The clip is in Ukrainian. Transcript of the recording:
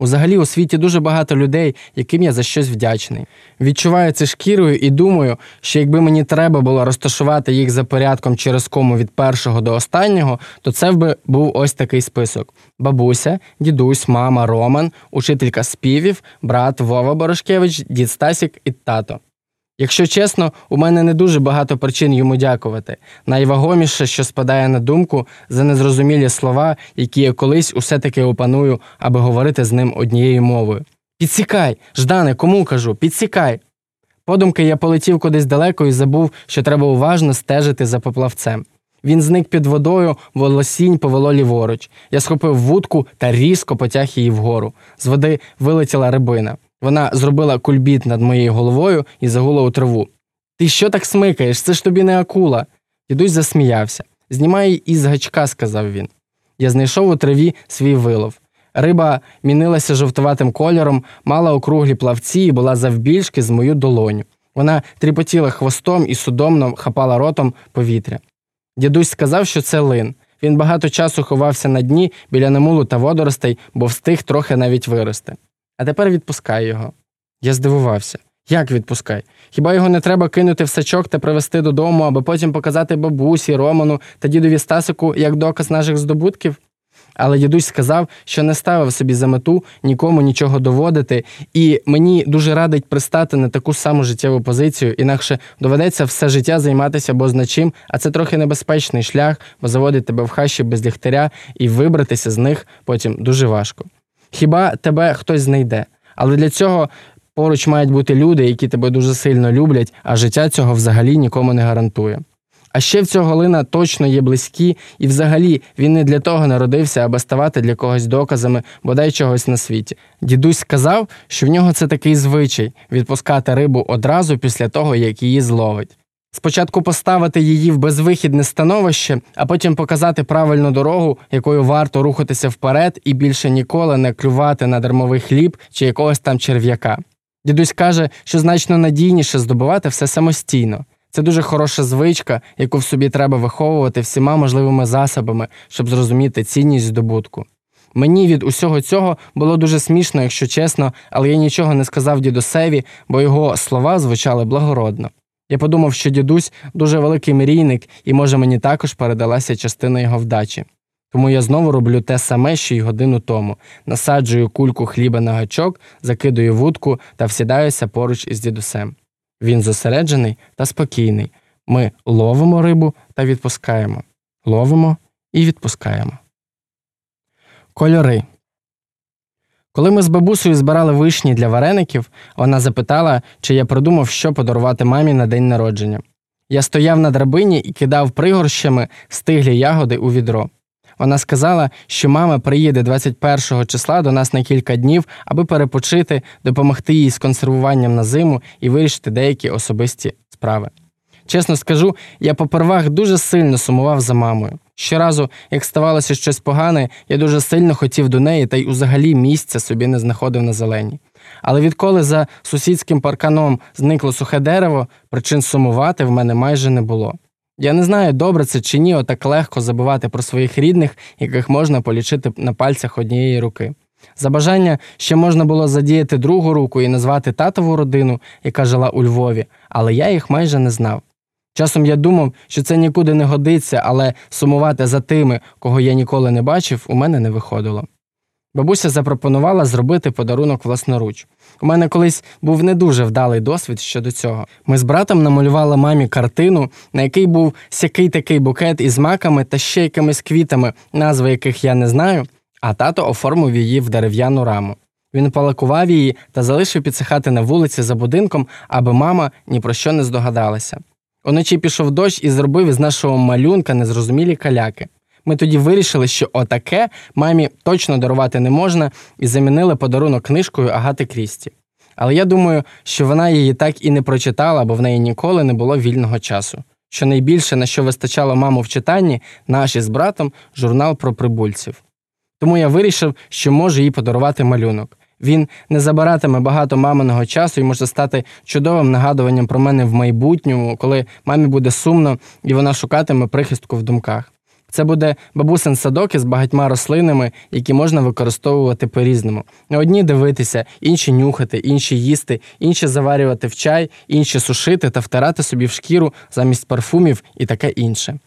Взагалі у світі дуже багато людей, яким я за щось вдячний. Відчуваю це шкірою і думаю, що якби мені треба було розташувати їх за порядком через кому від першого до останнього, то це би був ось такий список: бабуся, дідусь, мама, Роман, учителька співів, брат Вова Борошкевич, дід Стасік і тато. Якщо чесно, у мене не дуже багато причин йому дякувати. Найвагоміше, що спадає на думку, за незрозумілі слова, які я колись усе таки опаную, аби говорити з ним однією мовою. Підсікай, Ждане, кому кажу, підсікай. Подумки я полетів кудись далеко і забув, що треба уважно стежити за поплавцем. Він зник під водою, волосінь повело ліворуч. Я схопив вудку та різко потяг її вгору. З води вилетіла рибина. Вона зробила кульбіт над моєю головою і загула у траву. Ти що так смикаєш? Це ж тобі не акула. Дідусь засміявся. Знімай із гачка, сказав він. Я знайшов у траві свій вилов. Риба мінилася жовтуватим кольором, мала округлі плавці і була завбільшки з мою долоню. Вона тріпотіла хвостом і судомно хапала ротом повітря. Дідусь сказав, що це лин. Він багато часу ховався на дні біля намулу та водоростей, бо встиг трохи навіть вирости. А тепер відпускай його. Я здивувався. Як відпускай? Хіба його не треба кинути в сачок та привезти додому, аби потім показати бабусі, Роману та дідові Стасику як доказ наших здобутків? Але дідусь сказав, що не ставив собі за мету нікому нічого доводити, і мені дуже радить пристати на таку саму життєву позицію, інакше доведеться все життя займатися бозначим, а це трохи небезпечний шлях, бо заводить тебе в хащі без ліхтаря і вибратися з них потім дуже важко. Хіба тебе хтось знайде? Але для цього поруч мають бути люди, які тебе дуже сильно люблять, а життя цього взагалі нікому не гарантує. А ще в цього лина точно є близькі, і взагалі він не для того народився, аби ставати для когось доказами, бодай чогось на світі. Дідусь сказав, що в нього це такий звичай відпускати рибу одразу після того, як її зловить. Спочатку поставити її в безвихідне становище, а потім показати правильну дорогу, якою варто рухатися вперед і більше ніколи не клювати на дармовий хліб чи якогось там черв'яка. Дідусь каже, що значно надійніше здобувати все самостійно. Це дуже хороша звичка, яку в собі треба виховувати всіма можливими засобами, щоб зрозуміти цінність здобутку. Мені від усього цього було дуже смішно, якщо чесно, але я нічого не сказав дідусеві, бо його слова звучали благородно. Я подумав, що дідусь дуже великий мрійник, і, може, мені також передалася частина його вдачі. Тому я знову роблю те саме, що й годину тому насаджую кульку хліба на гачок, закидую вудку та всідаюся поруч із дідусем. Він зосереджений та спокійний. Ми ловимо рибу та відпускаємо, ловимо і відпускаємо. Кольори. Коли ми з бабусею збирали вишні для вареників, вона запитала, чи я придумав, що подарувати мамі на день народження. Я стояв на драбині і кидав пригорщами стиглі ягоди у відро. Вона сказала, що мама приїде 21 числа до нас на кілька днів, аби перепочити, допомогти їй з консервуванням на зиму і вирішити деякі особисті справи. Чесно скажу, я попервах дуже сильно сумував за мамою. Щоразу, як ставалося щось погане, я дуже сильно хотів до неї та й узагалі місця собі не знаходив на зелені. Але відколи за сусідським парканом зникло сухе дерево, причин сумувати в мене майже не було. Я не знаю, добре це чи ні, отак легко забувати про своїх рідних, яких можна полічити на пальцях однієї руки. За бажання ще можна було задіяти другу руку і назвати татову родину, яка жила у Львові, але я їх майже не знав. Часом я думав, що це нікуди не годиться, але сумувати за тими, кого я ніколи не бачив, у мене не виходило. Бабуся запропонувала зробити подарунок власноруч. У мене колись був не дуже вдалий досвід щодо цього. Ми з братом намалювали мамі картину, на якій був сякий такий букет із маками та ще якимись квітами, назви яких я не знаю, а тато оформив її в дерев'яну раму. Він полакував її та залишив підсихати на вулиці за будинком, аби мама ні про що не здогадалася. Уночі пішов дощ і зробив із нашого малюнка незрозумілі каляки. Ми тоді вирішили, що отаке мамі точно дарувати не можна, і замінили подарунок книжкою Агати Крісті. Але я думаю, що вона її так і не прочитала, бо в неї ніколи не було вільного часу. Що найбільше, на що вистачало маму в читанні, наші з братом журнал про прибульців. Тому я вирішив, що можу їй подарувати малюнок. Він не забиратиме багато маминого часу і може стати чудовим нагадуванням про мене в майбутньому, коли мамі буде сумно і вона шукатиме прихистку в думках. Це буде бабусин садок із багатьма рослинами, які можна використовувати по-різному. Одні дивитися, інші нюхати, інші їсти, інші заварювати в чай, інші сушити та втирати собі в шкіру замість парфумів і таке інше.